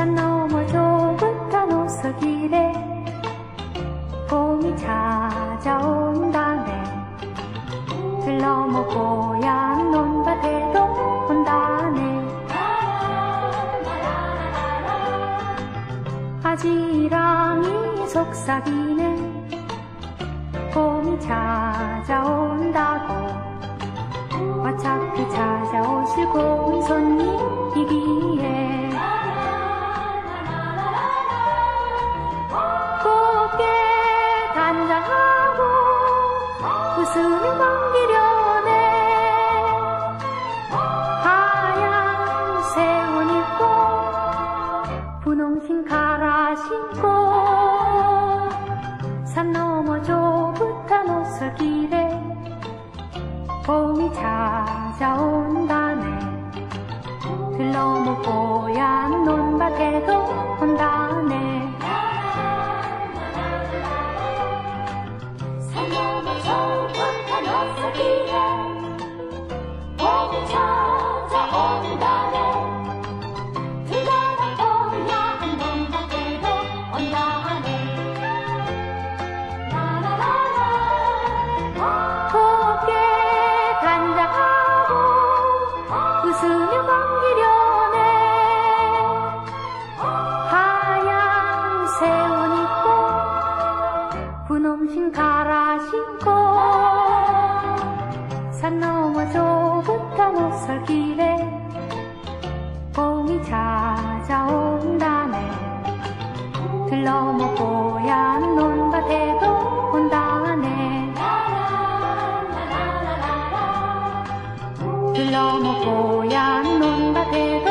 산 너머 좁은 노석길에 봄이 찾아온다네. 들 넘어 고향 논밭에도 온다네. 아지랑이 속삭이네. 봄이 찾아온다고. 어차피 찾아오실 고운 손님이기 단장하고 웃음을 반기려네. 하얀 새옷 입고 분홍신 갈아 신고 산 너머 좁은 옷을길에 봄이 찾아온다네. 들러무 뽀얀 논밭에도 온다네 산 너머 좁은 옷설길에 봄이 찾아온다네. 들러머 뽀얀 논밭에도 온다네. 들러머 뽀얀 논밭에도